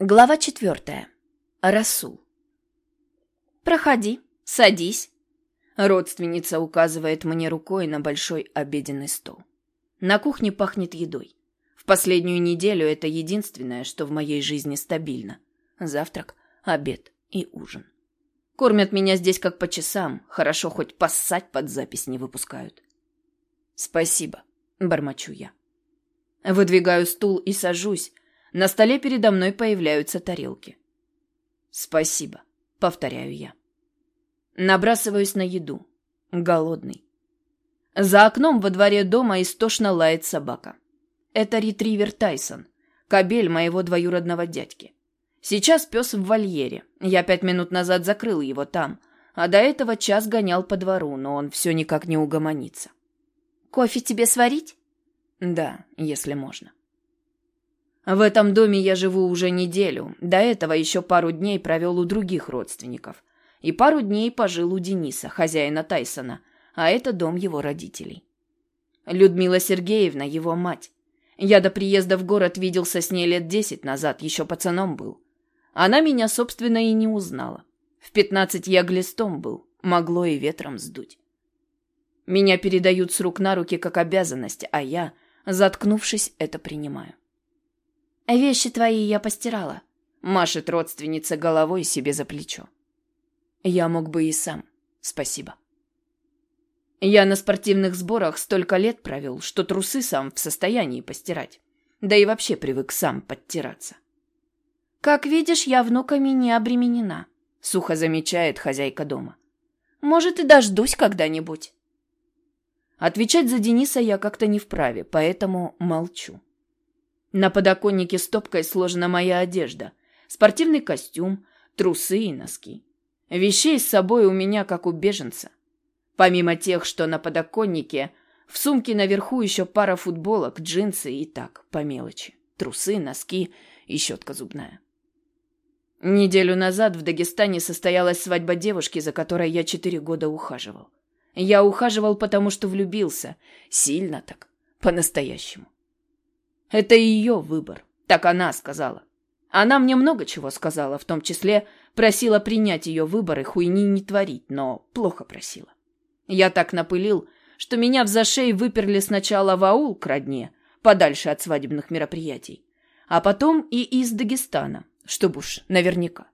Глава четвертая. Расул. «Проходи, садись». Родственница указывает мне рукой на большой обеденный стол. На кухне пахнет едой. В последнюю неделю это единственное, что в моей жизни стабильно. Завтрак, обед и ужин. Кормят меня здесь как по часам, хорошо хоть поссать под запись не выпускают. «Спасибо», — бормочу я. Выдвигаю стул и сажусь, на столе передо мной появляются тарелки. «Спасибо», — повторяю я. Набрасываюсь на еду. Голодный. За окном во дворе дома истошно лает собака. Это ретривер Тайсон, кобель моего двоюродного дядьки. Сейчас пес в вольере. Я пять минут назад закрыл его там, а до этого час гонял по двору, но он все никак не угомонится. «Кофе тебе сварить?» «Да, если можно». В этом доме я живу уже неделю. До этого еще пару дней провел у других родственников. И пару дней пожил у Дениса, хозяина Тайсона, а это дом его родителей. Людмила Сергеевна, его мать. Я до приезда в город виделся с ней лет десять назад, еще пацаном был. Она меня, собственно, и не узнала. В пятнадцать я глистом был, могло и ветром сдуть. Меня передают с рук на руки как обязанность, а я, заткнувшись, это принимаю. «Вещи твои я постирала», — машет родственница головой себе за плечо. Я мог бы и сам. Спасибо. Я на спортивных сборах столько лет провел, что трусы сам в состоянии постирать. Да и вообще привык сам подтираться. «Как видишь, я внуками не обременена», — сухо замечает хозяйка дома. «Может, и дождусь когда-нибудь». Отвечать за Дениса я как-то не вправе, поэтому молчу. На подоконнике стопкой сложена моя одежда. Спортивный костюм, трусы и носки. Вещей с собой у меня, как у беженца. Помимо тех, что на подоконнике, в сумке наверху еще пара футболок, джинсы и так, по мелочи. Трусы, носки и щетка зубная. Неделю назад в Дагестане состоялась свадьба девушки, за которой я четыре года ухаживал. Я ухаживал, потому что влюбился. Сильно так. По-настоящему. Это ее выбор. Так она сказала. Она мне много чего сказала, в том числе просила принять ее выбор и хуйни не творить, но плохо просила. Я так напылил, что меня в зашей выперли сначала в аул к родне, подальше от свадебных мероприятий, а потом и из Дагестана, чтобы уж наверняка.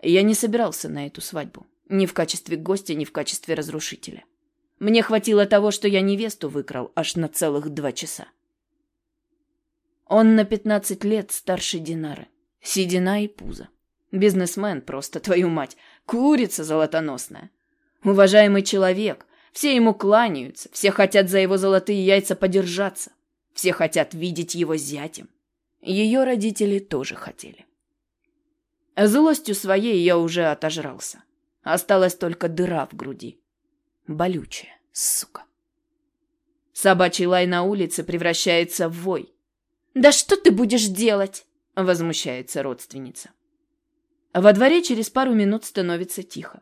Я не собирался на эту свадьбу, ни в качестве гостя, ни в качестве разрушителя. Мне хватило того, что я невесту выкрал аж на целых два часа. Он на пятнадцать лет старше Динары. Седина и пузо. Бизнесмен просто, твою мать. Курица золотоносная. Уважаемый человек. Все ему кланяются. Все хотят за его золотые яйца подержаться. Все хотят видеть его зятем. Ее родители тоже хотели. Злостью своей я уже отожрался. Осталась только дыра в груди. Болючая, сука. Собачий лай на улице превращается в вой. «Да что ты будешь делать?» — возмущается родственница. Во дворе через пару минут становится тихо.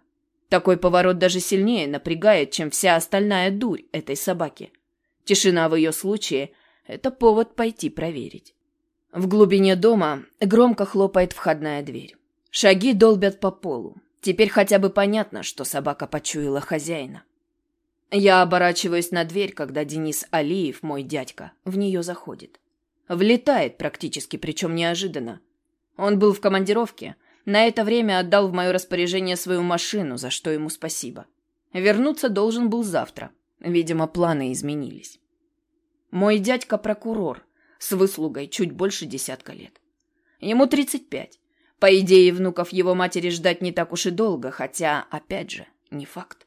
Такой поворот даже сильнее напрягает, чем вся остальная дурь этой собаки. Тишина в ее случае — это повод пойти проверить. В глубине дома громко хлопает входная дверь. Шаги долбят по полу. Теперь хотя бы понятно, что собака почуяла хозяина. Я оборачиваюсь на дверь, когда Денис Алиев, мой дядька, в нее заходит. Влетает практически, причем неожиданно. Он был в командировке. На это время отдал в мое распоряжение свою машину, за что ему спасибо. Вернуться должен был завтра. Видимо, планы изменились. Мой дядька прокурор, с выслугой чуть больше десятка лет. Ему 35. По идее, внуков его матери ждать не так уж и долго, хотя, опять же, не факт.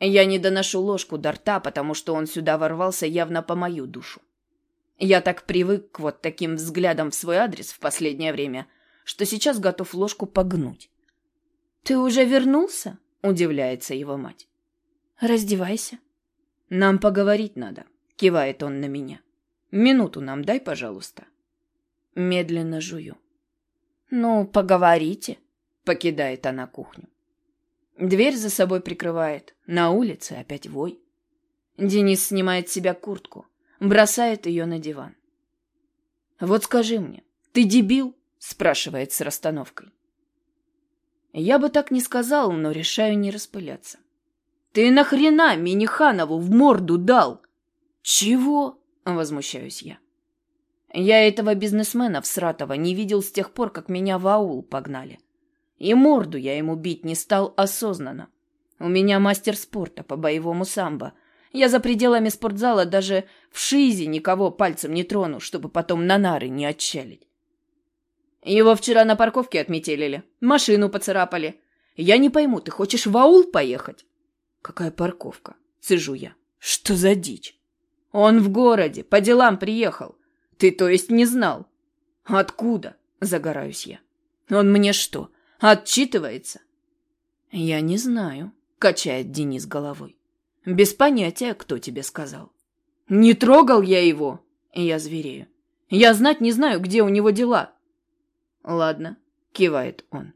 Я не доношу ложку до рта, потому что он сюда ворвался явно по мою душу. Я так привык к вот таким взглядам в свой адрес в последнее время, что сейчас готов ложку погнуть. «Ты уже вернулся?» — удивляется его мать. «Раздевайся». «Нам поговорить надо», — кивает он на меня. «Минуту нам дай, пожалуйста». Медленно жую. «Ну, поговорите», — покидает она кухню. Дверь за собой прикрывает. На улице опять вой. Денис снимает с себя куртку бросает ее на диван. «Вот скажи мне, ты дебил спрашивает с расстановкой. Я бы так не сказал, но решаю не распыляться. Ты нахрена Миниханову в морду дал? Чего? Возмущаюсь я. Я этого бизнесмена в Сратово не видел с тех пор, как меня в аул погнали. И морду я ему бить не стал осознанно. У меня мастер спорта по боевому самбо. Я за пределами спортзала даже в шизе никого пальцем не трону, чтобы потом на нары не отчалить. Его вчера на парковке отметелили, машину поцарапали. Я не пойму, ты хочешь в аул поехать? Какая парковка? Сижу я. Что за дичь? Он в городе, по делам приехал. Ты, то есть, не знал? Откуда? Загораюсь я. Он мне что, отчитывается? Я не знаю, качает Денис головой. Без понятия, кто тебе сказал. Не трогал я его. Я зверею. Я знать не знаю, где у него дела. Ладно, кивает он.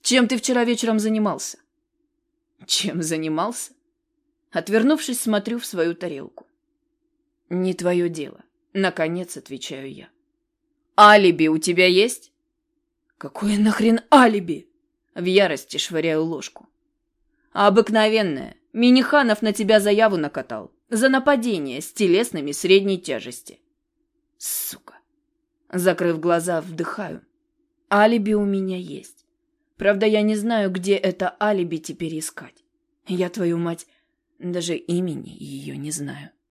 Чем ты вчера вечером занимался? Чем занимался? Отвернувшись, смотрю в свою тарелку. Не твое дело. Наконец отвечаю я. Алиби у тебя есть? Какое нахрен алиби? В ярости швыряю ложку. Обыкновенное. Миниханов на тебя заяву накатал. За нападение с телесными средней тяжести. Сука. Закрыв глаза, вдыхаю. Алиби у меня есть. Правда, я не знаю, где это алиби теперь искать. Я, твою мать, даже имени ее не знаю.